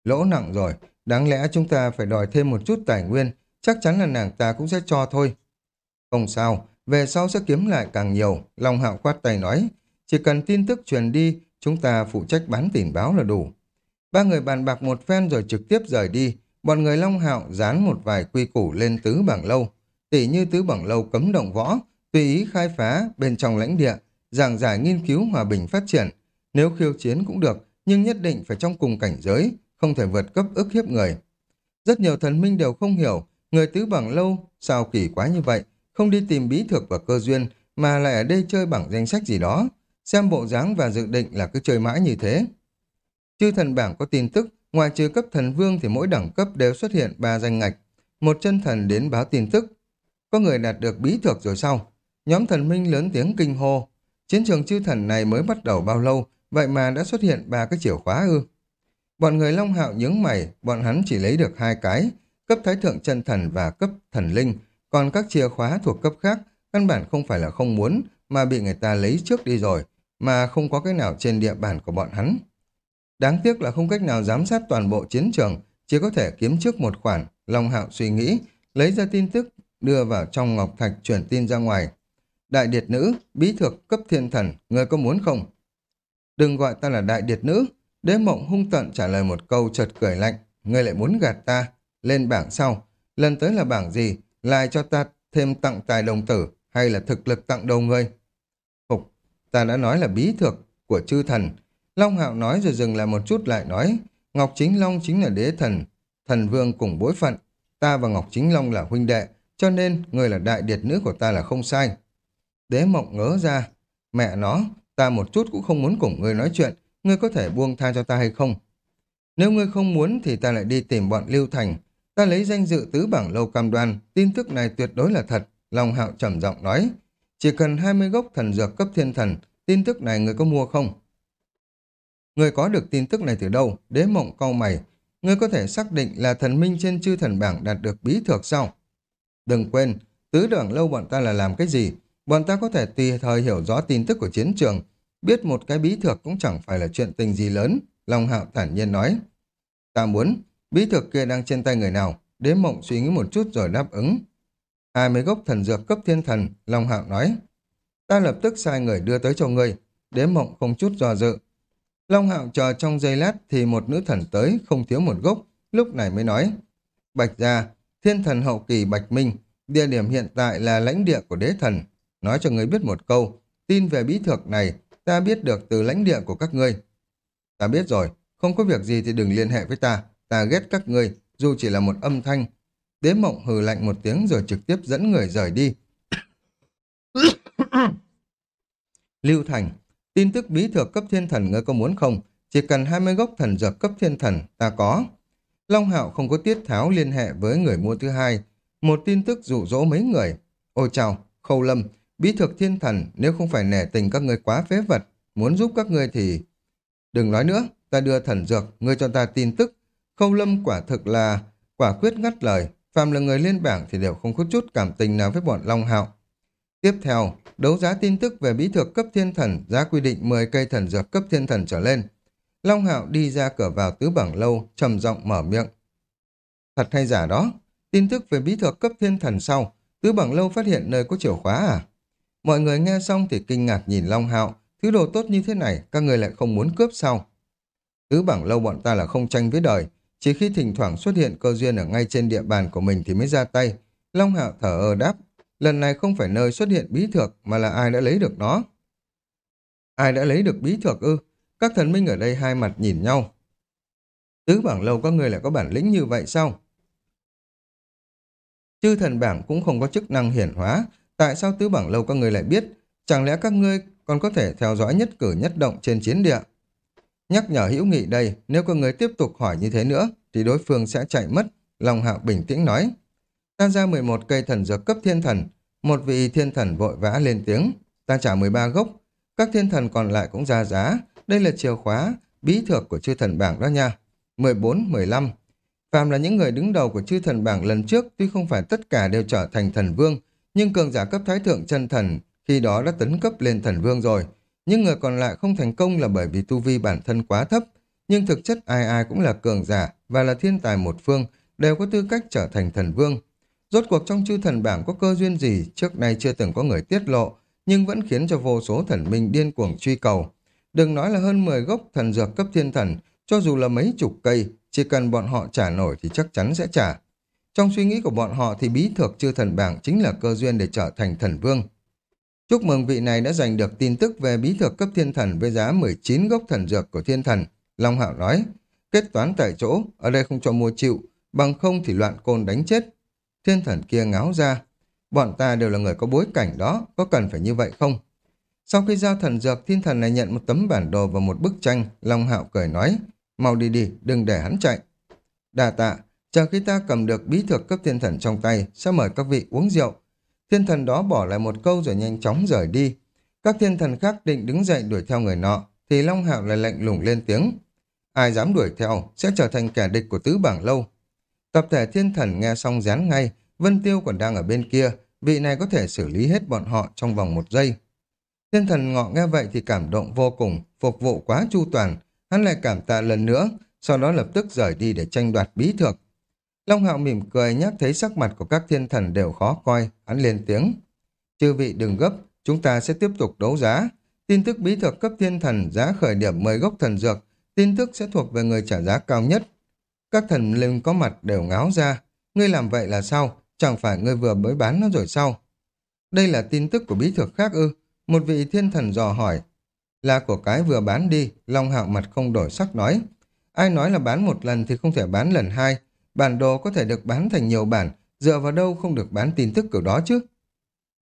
Lỗ nặng rồi, đáng lẽ chúng ta phải đòi thêm một chút tài nguyên, chắc chắn là nàng ta cũng sẽ cho thôi. Không sao, về sau sẽ kiếm lại càng nhiều, Long Hạo quát tay nói. Chỉ cần tin tức truyền đi, chúng ta phụ trách bán tình báo là đủ. Ba người bàn bạc một phen rồi trực tiếp rời đi, bọn người Long Hạo dán một vài quy củ lên tứ bảng lâu. Tỷ như tứ bảng lâu cấm động võ, tùy ý khai phá bên trong lãnh địa, giảng giải nghiên cứu hòa bình phát triển. Nếu khiêu chiến cũng được, nhưng nhất định phải trong cùng cảnh giới, không thể vượt cấp ức hiếp người. Rất nhiều thần minh đều không hiểu, người tứ bảng lâu sao kỳ quá như vậy, không đi tìm bí thực và cơ duyên, mà lại ở đây chơi bảng danh sách gì đó. Xem bộ dáng và dự định là cứ chơi mãi như thế. Chư thần bảng có tin tức, ngoài trừ cấp thần vương thì mỗi đẳng cấp đều xuất hiện ba danh ngạch. Một chân thần đến báo tin tức. Có người đạt được bí thuật rồi sao? Nhóm thần minh lớn tiếng kinh hô. Chiến trường chư thần này mới bắt đầu bao lâu, vậy mà đã xuất hiện ba cái chìa khóa ư. Bọn người Long Hạo nhướng mày, bọn hắn chỉ lấy được hai cái, cấp thái thượng chân thần và cấp thần linh, còn các chìa khóa thuộc cấp khác, căn bản không phải là không muốn, mà bị người ta lấy trước đi rồi, mà không có cái nào trên địa bàn của bọn hắn. Đáng tiếc là không cách nào giám sát toàn bộ chiến trường, chỉ có thể kiếm trước một khoản, Long Hạo suy nghĩ, lấy ra tin tức, đưa vào trong ngọc thạch chuyển tin ra ngoài. Đại điệt nữ, bí thược cấp thiên thần, người có muốn không? Đừng gọi ta là đại điệt nữ. Đế mộng hung tận trả lời một câu chợt cười lạnh. Người lại muốn gạt ta. Lên bảng sau. Lần tới là bảng gì? Lại cho ta thêm tặng tài đồng tử hay là thực lực tặng đầu người? Ta đã nói là bí thực của chư thần. Long Hạo nói rồi dừng lại một chút lại nói. Ngọc Chính Long chính là đế thần, thần vương cùng bối phận. Ta và Ngọc Chính Long là huynh đệ, cho nên người là đại điệt nữ của ta là không sai. Đế mộng ngớ ra, mẹ nó, ta một chút cũng không muốn cùng ngươi nói chuyện, ngươi có thể buông tha cho ta hay không? Nếu ngươi không muốn thì ta lại đi tìm bọn Lưu Thành. Ta lấy danh dự tứ bảng lâu cam đoan, tin tức này tuyệt đối là thật, Long Hạo trầm giọng nói. Chỉ cần 20 gốc thần dược cấp thiên thần, tin tức này người có mua không? người có được tin tức này từ đâu? Đế mộng cau mày. Ngươi có thể xác định là thần minh trên chư thần bảng đạt được bí thược sao? Đừng quên, tứ đường lâu bọn ta là làm cái gì? Bọn ta có thể tùy thời hiểu rõ tin tức của chiến trường. Biết một cái bí thược cũng chẳng phải là chuyện tình gì lớn. Long Hạo thản nhiên nói. Ta muốn, bí thược kia đang trên tay người nào? Đế mộng suy nghĩ một chút rồi đáp ứng. Hai mươi gốc thần dược cấp thiên thần, Long Hạo nói. Ta lập tức sai người đưa tới cho ngươi. Đế mộng không chút do dự. Long Hạo chờ trong giây lát thì một nữ thần tới, không thiếu một gốc, lúc này mới nói. Bạch gia, thiên thần hậu kỳ Bạch Minh, địa điểm hiện tại là lãnh địa của đế thần. Nói cho ngươi biết một câu, tin về bí thược này, ta biết được từ lãnh địa của các ngươi. Ta biết rồi, không có việc gì thì đừng liên hệ với ta, ta ghét các ngươi, dù chỉ là một âm thanh. Đế mộng hừ lạnh một tiếng rồi trực tiếp dẫn người rời đi. [COUGHS] Lưu Thành, tin tức bí thược cấp thiên thần ngươi có muốn không? Chỉ cần 20 gốc thần dược cấp thiên thần, ta có. Long Hạo không có tiết tháo liên hệ với người mua thứ hai. Một tin tức dụ dỗ mấy người. Ôi chào, Khâu Lâm, bí thược thiên thần, nếu không phải nể tình các ngươi quá phế vật, muốn giúp các ngươi thì... Đừng nói nữa, ta đưa thần dược, ngươi cho ta tin tức. Khâu Lâm quả thực là quả quyết ngắt lời, phàm là người lên bảng thì đều không có chút cảm tình nào với bọn Long Hạo. Tiếp theo, đấu giá tin tức về bí thược cấp thiên thần, giá quy định 10 cây thần dược cấp thiên thần trở lên. Long Hạo đi ra cửa vào tứ bảng lâu, trầm giọng mở miệng. Thật hay giả đó, tin tức về bí thuật cấp thiên thần sau, tứ bảng lâu phát hiện nơi có chìa khóa à? Mọi người nghe xong thì kinh ngạc nhìn Long Hạo, thứ đồ tốt như thế này, các người lại không muốn cướp sao? Tứ bảng lâu bọn ta là không tranh với đời, chỉ khi thỉnh thoảng xuất hiện cơ duyên ở ngay trên địa bàn của mình thì mới ra tay. Long Hạo thở ơ đáp, lần này không phải nơi xuất hiện bí thược mà là ai đã lấy được nó. Ai đã lấy được bí thược ư? Các thần minh ở đây hai mặt nhìn nhau. Tứ bảng lâu có người lại có bản lĩnh như vậy sao? Chư thần bảng cũng không có chức năng hiển hóa. Tại sao tứ bảng lâu các người lại biết? Chẳng lẽ các ngươi còn có thể theo dõi nhất cử nhất động trên chiến địa? Nhắc nhở hữu nghị đây, nếu có người tiếp tục hỏi như thế nữa, thì đối phương sẽ chạy mất. Long hạo bình tĩnh nói. Ta ra 11 cây thần dược cấp thiên thần. Một vị thiên thần vội vã lên tiếng. Ta trả 13 gốc. Các thiên thần còn lại cũng ra giá. Đây là chìa khóa, bí thược của chư thần bảng đó nha. 14, 15. Phàm là những người đứng đầu của chư thần bảng lần trước tuy không phải tất cả đều trở thành thần vương, nhưng cường giả cấp thái thượng chân thần khi đó đã tấn cấp lên thần vương rồi. Những người còn lại không thành công là bởi vì tu vi bản thân quá thấp, nhưng thực chất ai ai cũng là cường giả và là thiên tài một phương, đều có tư cách trở thành thần vương. Rốt cuộc trong chư thần bảng có cơ duyên gì trước nay chưa từng có người tiết lộ, nhưng vẫn khiến cho vô số thần minh điên cuồng truy cầu. Đừng nói là hơn 10 gốc thần dược cấp thiên thần, cho dù là mấy chục cây, chỉ cần bọn họ trả nổi thì chắc chắn sẽ trả. Trong suy nghĩ của bọn họ thì bí thược chư thần bảng chính là cơ duyên để trở thành thần vương. Chúc mừng vị này đã giành được tin tức về bí thuật cấp thiên thần với giá 19 gốc thần dược của thiên thần. Long Hạo nói, kết toán tại chỗ, ở đây không cho mua chịu, bằng không thì loạn côn đánh chết. Thiên thần kia ngáo ra, bọn ta đều là người có bối cảnh đó, có cần phải như vậy không? Sau khi giao thần dược, thiên thần này nhận một tấm bản đồ và một bức tranh, Long Hạo cười nói, mau đi đi, đừng để hắn chạy. Đà tạ, chờ khi ta cầm được bí thuật cấp thiên thần trong tay, sẽ mời các vị uống rượu. Thiên thần đó bỏ lại một câu rồi nhanh chóng rời đi. Các thiên thần khác định đứng dậy đuổi theo người nọ, thì Long Hạo lại lạnh lùng lên tiếng. Ai dám đuổi theo sẽ trở thành kẻ địch của tứ bảng lâu. Tập thể thiên thần nghe xong dán ngay, Vân Tiêu còn đang ở bên kia, vị này có thể xử lý hết bọn họ trong vòng một giây. Thiên thần ngọ nghe vậy thì cảm động vô cùng, phục vụ quá chu toàn, hắn lại cảm tạ lần nữa, sau đó lập tức rời đi để tranh đoạt bí thược. Long hạo mỉm cười nhắc thấy sắc mặt của các thiên thần đều khó coi, hắn lên tiếng. Chư vị đừng gấp, chúng ta sẽ tiếp tục đấu giá. Tin tức bí thuật cấp thiên thần giá khởi điểm 10 gốc thần dược, tin tức sẽ thuộc về người trả giá cao nhất. Các thần linh có mặt đều ngáo ra. Ngươi làm vậy là sao? Chẳng phải ngươi vừa mới bán nó rồi sao? Đây là tin tức của bí thuật khác ư? Một vị thiên thần dò hỏi. Là của cái vừa bán đi, Long Hạo mặt không đổi sắc nói. Ai nói là bán một lần thì không thể bán lần hai. Bản đồ có thể được bán thành nhiều bản, dựa vào đâu không được bán tin tức kiểu đó chứ.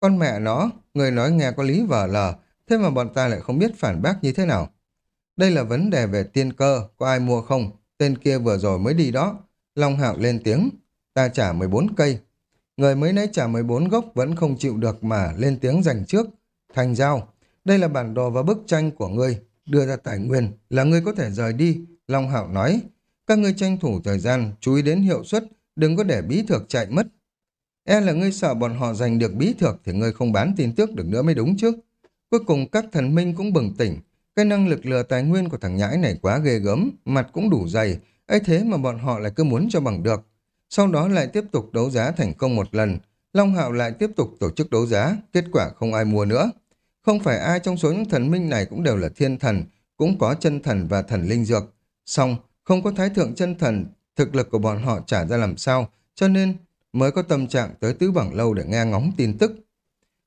Con mẹ nó, người nói nghe có lý vở lờ, thế mà bọn ta lại không biết phản bác như thế nào. Đây là vấn đề về tiên cơ, có ai mua không? Tên kia vừa rồi mới đi đó. Long Hạo lên tiếng, ta trả 14 cây. Người mới nãy trả 14 gốc vẫn không chịu được mà lên tiếng giành trước. Thành giao, đây là bản đồ và bức tranh của ngươi. Đưa ra tài nguyên là ngươi có thể rời đi. Long Hạo nói, các ngươi tranh thủ thời gian, chú ý đến hiệu suất, đừng có để bí thược chạy mất. E là ngươi sợ bọn họ giành được bí thược thì ngươi không bán tin tức được nữa mới đúng chứ. Cuối cùng các thần minh cũng bừng tỉnh. Cái năng lực lừa tài nguyên của thằng nhãi này quá ghê gớm, mặt cũng đủ dày. ấy thế mà bọn họ lại cứ muốn cho bằng được. Sau đó lại tiếp tục đấu giá thành công một lần. Long Hạo lại tiếp tục tổ chức đấu giá, kết quả không ai mua nữa. Không phải ai trong số những thần minh này cũng đều là thiên thần, cũng có chân thần và thần linh dược. Xong, không có thái thượng chân thần, thực lực của bọn họ trả ra làm sao, cho nên mới có tâm trạng tới tứ bằng lâu để nghe ngóng tin tức.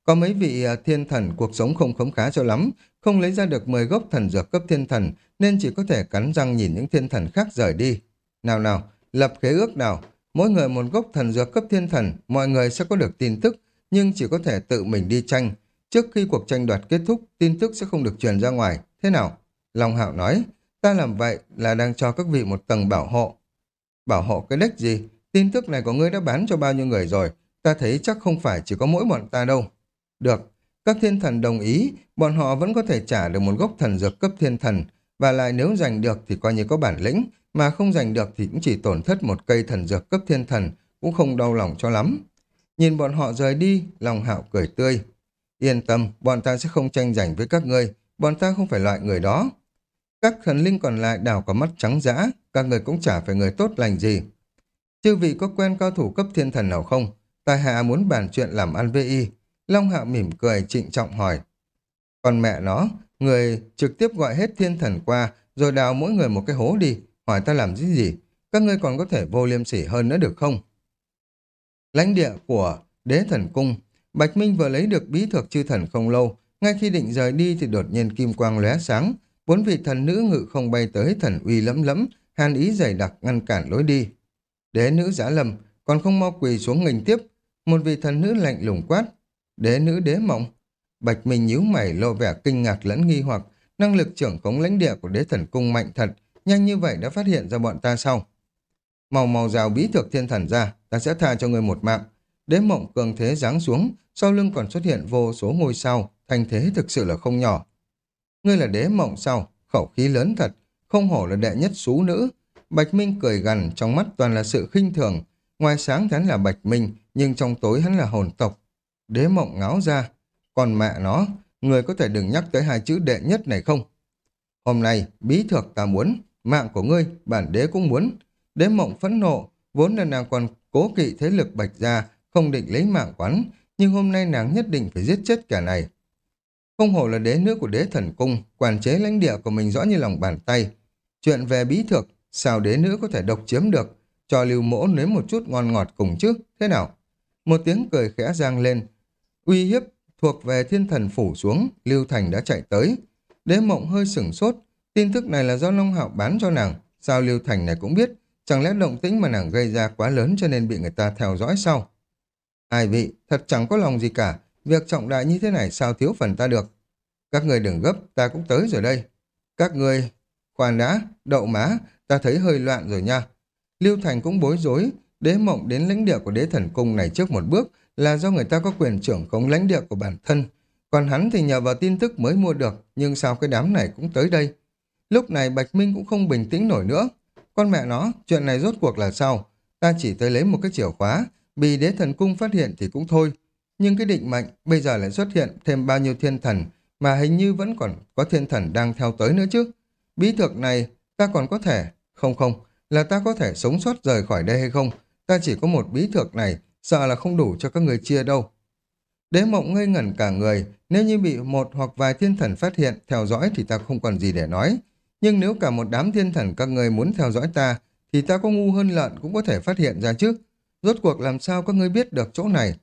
Có mấy vị à, thiên thần cuộc sống không khống khá cho lắm, không lấy ra được 10 gốc thần dược cấp thiên thần, nên chỉ có thể cắn răng nhìn những thiên thần khác rời đi. Nào nào, lập khế ước nào, mỗi người một gốc thần dược cấp thiên thần, mọi người sẽ có được tin tức, nhưng chỉ có thể tự mình đi tranh. Trước khi cuộc tranh đoạt kết thúc, tin tức sẽ không được truyền ra ngoài. Thế nào? Long Hạo nói, ta làm vậy là đang cho các vị một tầng bảo hộ. Bảo hộ cái đếch gì? Tin tức này của ngươi đã bán cho bao nhiêu người rồi? Ta thấy chắc không phải chỉ có mỗi bọn ta đâu. Được, các thiên thần đồng ý, bọn họ vẫn có thể trả được một gốc thần dược cấp thiên thần, và lại nếu giành được thì coi như có bản lĩnh, mà không giành được thì cũng chỉ tổn thất một cây thần dược cấp thiên thần, cũng không đau lòng cho lắm. Nhìn bọn họ rời đi, lòng hạo cười tươi. Yên tâm, bọn ta sẽ không tranh giành với các ngươi, bọn ta không phải loại người đó. Các thần linh còn lại đào có mắt trắng dã, các người cũng chả phải người tốt lành gì. Chư vị có quen cao thủ cấp thiên thần nào không? Tài hạ muốn bàn chuyện làm ăn với y. Long Hạo mỉm cười trịnh trọng hỏi. Còn mẹ nó, người trực tiếp gọi hết thiên thần qua, rồi đào mỗi người một cái hố đi, hỏi ta làm gì gì. Các ngươi còn có thể vô liêm sỉ hơn nữa được không? Lãnh địa của đế thần cung, Bạch Minh vừa lấy được bí thuật chư thần không lâu, ngay khi định rời đi thì đột nhiên kim quang lóe sáng, bốn vị thần nữ ngự không bay tới thần uy lẫm lẫm, hàn ý dày đặc ngăn cản lối đi. Đế nữ giả lầm, còn không mau quỳ xuống nghênh tiếp, một vị thần nữ lạnh lùng quát, Đế nữ đế mộng. Bạch Minh nhíu mày lộ vẻ kinh ngạc lẫn nghi hoặc, năng lực trưởng khống lãnh địa của đế thần cung mạnh thật, nhanh như vậy đã phát hiện ra bọn ta sau. Màu màu rào bí thực thiên thần ra, ta sẽ tha cho người một mạng. Đế mộng cường thế giáng xuống, sau lưng còn xuất hiện vô số ngôi sao, thành thế thực sự là không nhỏ. Ngươi là đế mộng sao? Khẩu khí lớn thật, không hổ là đệ nhất xú nữ. Bạch Minh cười gằn, trong mắt toàn là sự khinh thường. Ngoài sáng hắn là Bạch Minh, nhưng trong tối hắn là hồn tộc, Đế mộng ngáo ra. Còn mẹ nó, người có thể đừng nhắc tới hai chữ đệ nhất này không? Hôm nay, bí thược ta muốn, mạng của ngươi, bản đế cũng muốn. Đế mộng phẫn nộ, vốn là nàng còn cố kỵ thế lực bạch gia, không định lấy mạng quán, nhưng hôm nay nàng nhất định phải giết chết kẻ này. Không hổ là đế nước của đế thần cung, quản chế lãnh địa của mình rõ như lòng bàn tay. Chuyện về bí thực, sao đế nữ có thể độc chiếm được, cho lưu mỗ nếm một chút ngon ngọt cùng chứ, thế nào? Một tiếng cười khẽ giang lên, Uy hiếp thuộc về thiên thần phủ xuống, Lưu Thành đã chạy tới. Đế mộng hơi sửng sốt, tin tức này là do Long Hạo bán cho nàng. Sao Lưu Thành này cũng biết, chẳng lẽ động tĩnh mà nàng gây ra quá lớn cho nên bị người ta theo dõi sau. Ai vị, thật chẳng có lòng gì cả, việc trọng đại như thế này sao thiếu phần ta được. Các người đừng gấp, ta cũng tới rồi đây. Các người, khoan đã, đậu má, ta thấy hơi loạn rồi nha. Lưu Thành cũng bối rối, đế mộng đến lãnh địa của đế thần cung này trước một bước, là do người ta có quyền trưởng khống lãnh địa của bản thân. Còn hắn thì nhờ vào tin tức mới mua được, nhưng sao cái đám này cũng tới đây? Lúc này Bạch Minh cũng không bình tĩnh nổi nữa. Con mẹ nó, chuyện này rốt cuộc là sao? Ta chỉ tới lấy một cái chìa khóa, bị đế thần cung phát hiện thì cũng thôi. Nhưng cái định mệnh bây giờ lại xuất hiện thêm bao nhiêu thiên thần, mà hình như vẫn còn có thiên thần đang theo tới nữa chứ. Bí thực này, ta còn có thể... Không không, là ta có thể sống sót rời khỏi đây hay không? Ta chỉ có một bí thực này, sợ là không đủ cho các người chia đâu. Đế mộng ngây ngẩn cả người, nếu như bị một hoặc vài thiên thần phát hiện, theo dõi thì ta không còn gì để nói. Nhưng nếu cả một đám thiên thần các người muốn theo dõi ta, thì ta có ngu hơn lợn cũng có thể phát hiện ra chứ. Rốt cuộc làm sao các ngươi biết được chỗ này?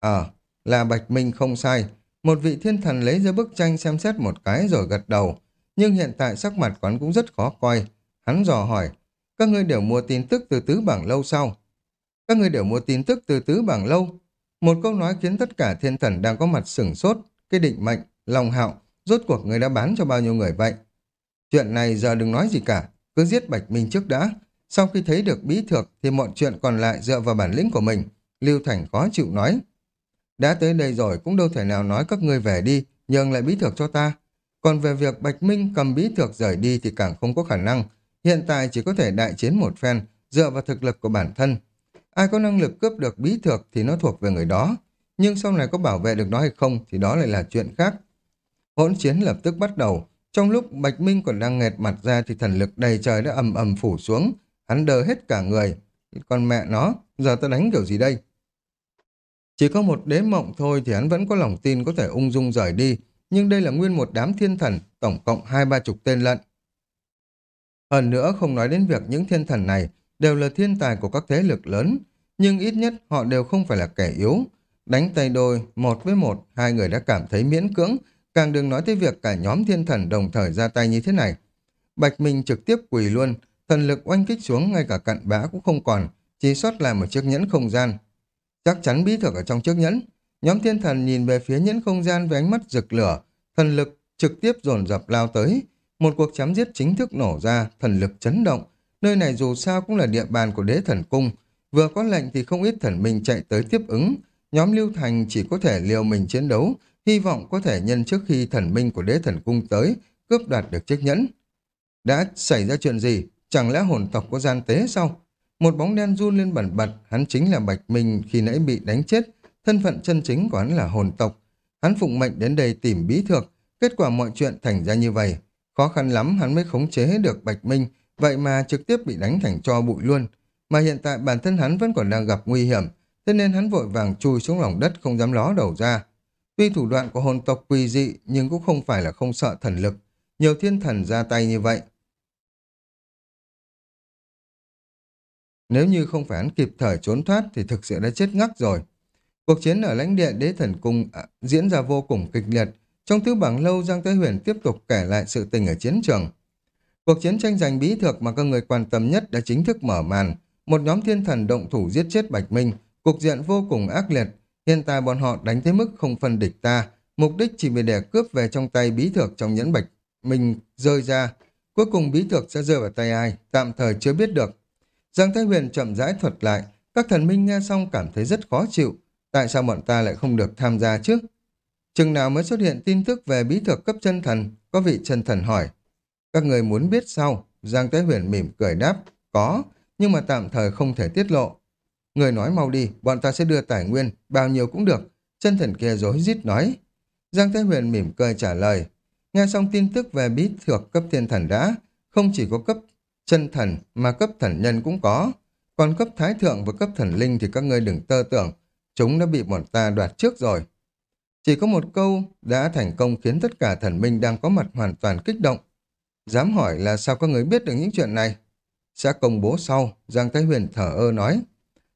Ờ, là Bạch Minh không sai. Một vị thiên thần lấy ra bức tranh xem xét một cái rồi gật đầu. Nhưng hiện tại sắc mặt quán cũng rất khó coi. Hắn dò hỏi, các ngươi đều mua tin tức từ tứ bảng lâu sau. Các ngươi đều mua tin tức từ tứ bảng lâu. Một câu nói khiến tất cả thiên thần đang có mặt sửng sốt, cái định mệnh, lòng hạo, rốt cuộc người đã bán cho bao nhiêu người vậy. Chuyện này giờ đừng nói gì cả, cứ giết Bạch Minh trước đã. Sau khi thấy được bí thược thì mọi chuyện còn lại dựa vào bản lĩnh của mình. Lưu Thành khó chịu nói. Đã tới đây rồi cũng đâu thể nào nói các ngươi về đi, nhường lại bí thược cho ta. Còn về việc Bạch Minh cầm bí thược rời đi thì càng không có khả năng. Hiện tại chỉ có thể đại chiến một phen, dựa vào thực lực của bản thân. Ai có năng lực cướp được bí thược thì nó thuộc về người đó. Nhưng sau này có bảo vệ được nó hay không thì đó lại là chuyện khác. Hỗn chiến lập tức bắt đầu. Trong lúc Bạch Minh còn đang nghẹt mặt ra thì thần lực đầy trời đã ầm ầm phủ xuống. Hắn đờ hết cả người. Còn mẹ nó, giờ ta đánh kiểu gì đây? Chỉ có một đế mộng thôi thì hắn vẫn có lòng tin có thể ung dung rời đi. Nhưng đây là nguyên một đám thiên thần, tổng cộng hai ba chục tên lận. Hơn nữa không nói đến việc những thiên thần này đều là thiên tài của các thế lực lớn, nhưng ít nhất họ đều không phải là kẻ yếu. Đánh tay đôi, một với một, hai người đã cảm thấy miễn cưỡng, càng đừng nói tới việc cả nhóm thiên thần đồng thời ra tay như thế này. Bạch Minh trực tiếp quỳ luôn, thần lực oanh kích xuống ngay cả cặn bã cũng không còn, chỉ sót lại một chiếc nhẫn không gian. Chắc chắn bí thực ở trong chiếc nhẫn. Nhóm thiên thần nhìn về phía nhẫn không gian với ánh mắt rực lửa, thần lực trực tiếp dồn dập lao tới. Một cuộc chém giết chính thức nổ ra, thần lực chấn động. Nơi này dù sao cũng là địa bàn của đế thần cung. Vừa có lệnh thì không ít thần minh chạy tới tiếp ứng. Nhóm Lưu Thành chỉ có thể liều mình chiến đấu, hy vọng có thể nhân trước khi thần minh của đế thần cung tới, cướp đoạt được chiếc nhẫn. Đã xảy ra chuyện gì? Chẳng lẽ hồn tộc có gian tế sao? Một bóng đen run lên bẩn bật, hắn chính là Bạch Minh khi nãy bị đánh chết. Thân phận chân chính của hắn là hồn tộc. Hắn phụng mệnh đến đây tìm bí thược, kết quả mọi chuyện thành ra như vậy. Khó khăn lắm hắn mới khống chế được Bạch Minh, vậy mà trực tiếp bị đánh thành cho bụi luôn. Mà hiện tại bản thân hắn vẫn còn đang gặp nguy hiểm, thế nên hắn vội vàng chui xuống lòng đất không dám ló đầu ra. Tuy thủ đoạn của hồn tộc quỳ dị nhưng cũng không phải là không sợ thần lực. Nhiều thiên thần ra tay như vậy. Nếu như không phải hắn kịp thời trốn thoát thì thực sự đã chết ngắc rồi. Cuộc chiến ở lãnh địa đế thần cung à, diễn ra vô cùng kịch liệt. Trong tứ bảng lâu Giang Thế Huyền tiếp tục kể lại sự tình ở chiến trường. Cuộc chiến tranh giành bí thược mà các người quan tâm nhất đã chính thức mở màn. Một nhóm thiên thần động thủ giết chết Bạch Minh, cục diện vô cùng ác liệt. Hiện tại bọn họ đánh tới mức không phân địch ta, mục đích chỉ vì để cướp về trong tay bí thược trong nhẫn Bạch Minh rơi ra. Cuối cùng bí thược sẽ rơi vào tay ai, tạm thời chưa biết được. Giang Thái Huyền chậm rãi thuật lại, các thần minh nghe xong cảm thấy rất khó chịu. Tại sao bọn ta lại không được tham gia chứ? Chừng nào mới xuất hiện tin tức về bí thuật cấp chân thần? Có vị chân thần hỏi. Các người muốn biết sao? Giang Thái Huyền mỉm cười đáp. Có, nhưng mà tạm thời không thể tiết lộ. Người nói mau đi, bọn ta sẽ đưa tài nguyên, bao nhiêu cũng được. Chân thần kia dối rít nói. Giang Thái Huyền mỉm cười trả lời. Nghe xong tin tức về bí thuật cấp thiên thần đã, không chỉ có cấp chân thần mà cấp thần nhân cũng có. Còn cấp thái thượng và cấp thần linh thì các ngươi đừng tơ tưởng, chúng đã bị bọn ta đoạt trước rồi. Chỉ có một câu đã thành công khiến tất cả thần minh đang có mặt hoàn toàn kích động. Dám hỏi là sao các người biết được những chuyện này? Sẽ công bố sau, Giang Thái Huyền thở ơ nói.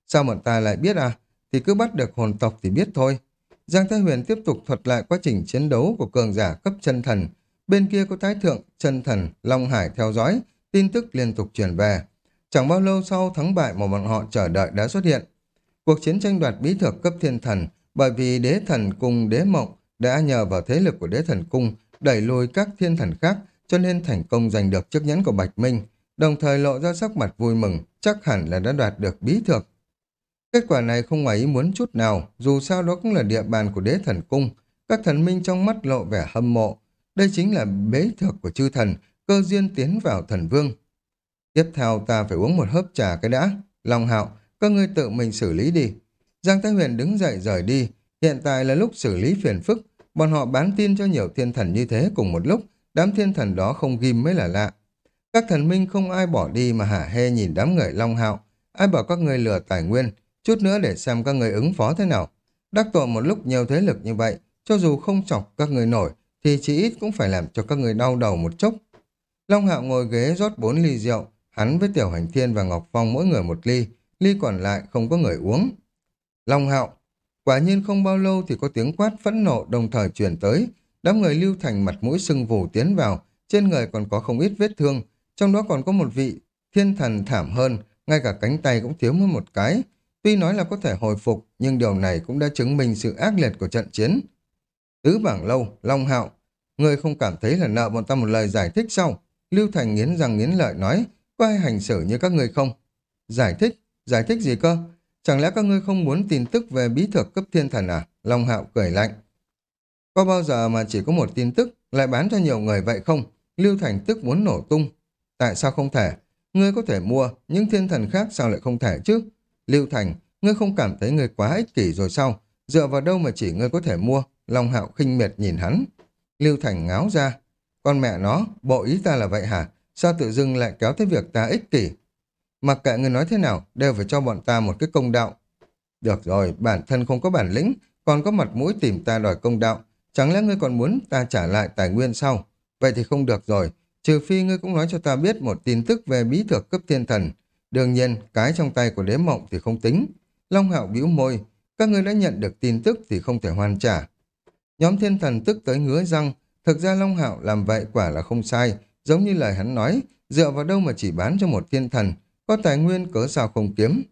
Sao bọn ta lại biết à? Thì cứ bắt được hồn tộc thì biết thôi. Giang Thái Huyền tiếp tục thuật lại quá trình chiến đấu của cường giả cấp chân thần. Bên kia có Thái Thượng, chân thần, Long Hải theo dõi, tin tức liên tục truyền về. Chẳng bao lâu sau thắng bại mà bọn họ chờ đợi đã xuất hiện. Cuộc chiến tranh đoạt bí thược cấp thiên thần bởi vì đế thần cùng đế mộng đã nhờ vào thế lực của đế thần cung đẩy lùi các thiên thần khác cho nên thành công giành được chiếc nhẫn của Bạch Minh, đồng thời lộ ra sắc mặt vui mừng, chắc hẳn là đã đoạt được bí thược. Kết quả này không ngoài ý muốn chút nào, dù sao đó cũng là địa bàn của đế thần cung, các thần minh trong mắt lộ vẻ hâm mộ. Đây chính là bế thược của chư thần, cơ duyên tiến vào thần vương. Tiếp theo ta phải uống một hớp trà cái đã. Long hạo, các ngươi tự mình xử lý đi. Giang Thái Huyền đứng dậy rời đi. Hiện tại là lúc xử lý phiền phức. Bọn họ bán tin cho nhiều thiên thần như thế cùng một lúc. Đám thiên thần đó không ghim mới là lạ. Các thần minh không ai bỏ đi mà hả hê nhìn đám người Long hạo. Ai bảo các người lừa tài nguyên. Chút nữa để xem các người ứng phó thế nào. Đắc tội một lúc nhiều thế lực như vậy. Cho dù không chọc các người nổi thì chỉ ít cũng phải làm cho các người đau đầu một chốc. Long Hạo ngồi ghế rót bốn ly rượu, hắn với Tiểu Hành Thiên và Ngọc Phong mỗi người một ly, ly còn lại không có người uống. Long Hạo, quả nhiên không bao lâu thì có tiếng quát phẫn nộ đồng thời truyền tới, đám người lưu thành mặt mũi sưng vù tiến vào, trên người còn có không ít vết thương, trong đó còn có một vị thiên thần thảm hơn, ngay cả cánh tay cũng thiếu mất một cái. Tuy nói là có thể hồi phục, nhưng điều này cũng đã chứng minh sự ác liệt của trận chiến. Tứ bảng lâu, Long Hạo, ngươi không cảm thấy là nợ bọn ta một lời giải thích sao? Lưu Thành nghiến răng nghiến lợi nói, có ai hành xử như các ngươi không? Giải thích? Giải thích gì cơ? Chẳng lẽ các ngươi không muốn tin tức về bí thuật cấp thiên thần à? Long Hạo cười lạnh. Có bao giờ mà chỉ có một tin tức lại bán cho nhiều người vậy không? Lưu Thành tức muốn nổ tung. Tại sao không thể? Ngươi có thể mua, những thiên thần khác sao lại không thể chứ? Lưu Thành, ngươi không cảm thấy ngươi quá ích kỷ rồi sao? Dựa vào đâu mà chỉ ngươi có thể mua? Long Hạo khinh miệt nhìn hắn. Lưu Thành ngáo ra. Con mẹ nó, bộ ý ta là vậy hả? Sao tự dưng lại kéo tới việc ta ích kỷ? Mặc kệ người nói thế nào, đều phải cho bọn ta một cái công đạo. Được rồi, bản thân không có bản lĩnh, còn có mặt mũi tìm ta đòi công đạo. Chẳng lẽ ngươi còn muốn ta trả lại tài nguyên sau? Vậy thì không được rồi, trừ phi ngươi cũng nói cho ta biết một tin tức về bí thược cấp thiên thần. Đương nhiên, cái trong tay của đế mộng thì không tính. Long hạo bĩu môi, các ngươi đã nhận được tin tức thì không thể hoàn trả. Nhóm thiên thần tức tới ngứa răng, thực ra Long hạo làm vậy quả là không sai, giống như lời hắn nói, dựa vào đâu mà chỉ bán cho một thiên thần, có tài nguyên cớ sao không kiếm.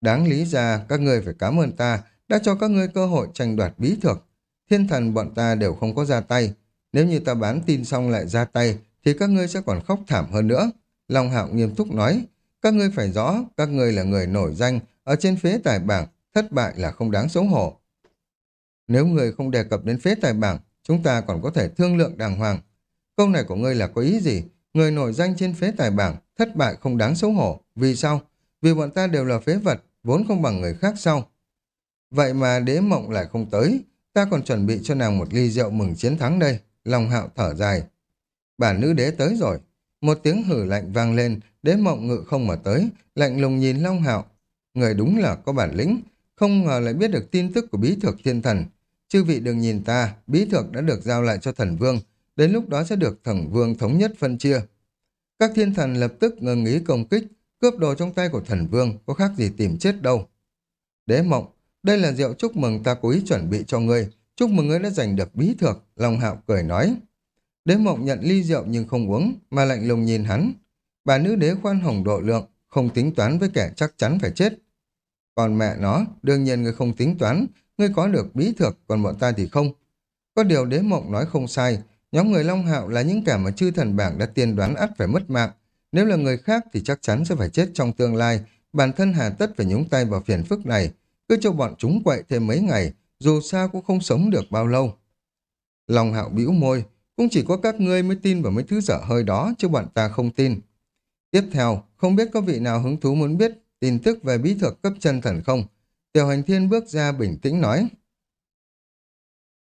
Đáng lý ra, các ngươi phải cảm ơn ta, đã cho các ngươi cơ hội tranh đoạt bí thược. Thiên thần bọn ta đều không có ra tay. Nếu như ta bán tin xong lại ra tay, thì các ngươi sẽ còn khóc thảm hơn nữa. Long Hạo nghiêm túc nói, các ngươi phải rõ, các ngươi là người nổi danh, ở trên phế tài bảng, thất bại là không đáng xấu hổ. Nếu người không đề cập đến phế tài bảng, chúng ta còn có thể thương lượng đàng hoàng. Câu này của ngươi là có ý gì? Người nổi danh trên phế tài bảng, thất bại không đáng xấu hổ. Vì sao? Vì bọn ta đều là phế vật, vốn không bằng người khác sao? Vậy mà đế mộng lại không tới, ta còn chuẩn bị cho nàng một ly rượu mừng chiến thắng đây. Long hạo thở dài. Bản nữ đế tới rồi. Một tiếng hử lạnh vang lên, đế mộng ngự không mà tới, lạnh lùng nhìn Long hạo. Người đúng là có bản lĩnh, không ngờ lại biết được tin tức của bí thực thiên thần. Chư vị đừng nhìn ta, bí thược đã được giao lại cho thần vương, đến lúc đó sẽ được thần vương thống nhất phân chia. Các thiên thần lập tức ngừng ý công kích, cướp đồ trong tay của thần vương, có khác gì tìm chết đâu. Đế mộng, đây là rượu chúc mừng ta cố ý chuẩn bị cho ngươi, chúc mừng ngươi đã giành được bí thược, Long Hạo cười nói. Đế mộng nhận ly rượu nhưng không uống, mà lạnh lùng nhìn hắn. Bà nữ đế khoan hồng độ lượng, không tính toán với kẻ chắc chắn phải chết. Còn mẹ nó, đương nhiên người không tính toán, ngươi có được bí thược, còn bọn ta thì không. Có điều đế mộng nói không sai, nhóm người Long Hạo là những kẻ mà chư thần bảng đã tiên đoán ắt phải mất mạng. Nếu là người khác thì chắc chắn sẽ phải chết trong tương lai, bản thân hà tất phải nhúng tay vào phiền phức này, cứ cho bọn chúng quậy thêm mấy ngày, dù sao cũng không sống được bao lâu. Long Hạo bĩu môi, cũng chỉ có các ngươi mới tin vào mấy thứ dở hơi đó, chứ bọn ta không tin. Tiếp theo, không biết có vị nào hứng thú muốn biết tin tức về bí thuật cấp chân thần không? Tiểu hành thiên bước ra bình tĩnh nói.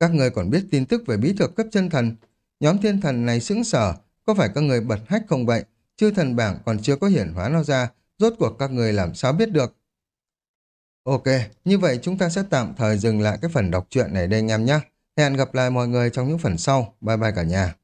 Các người còn biết tin tức về bí thuật cấp chân thần. Nhóm thiên thần này sững sở, có phải các người bật hách không vậy? Chư thần bảng còn chưa có hiển hóa nó ra, rốt cuộc các người làm sao biết được? Ok, như vậy chúng ta sẽ tạm thời dừng lại cái phần đọc truyện này đây anh em nhé. Hẹn gặp lại mọi người trong những phần sau. Bye bye cả nhà.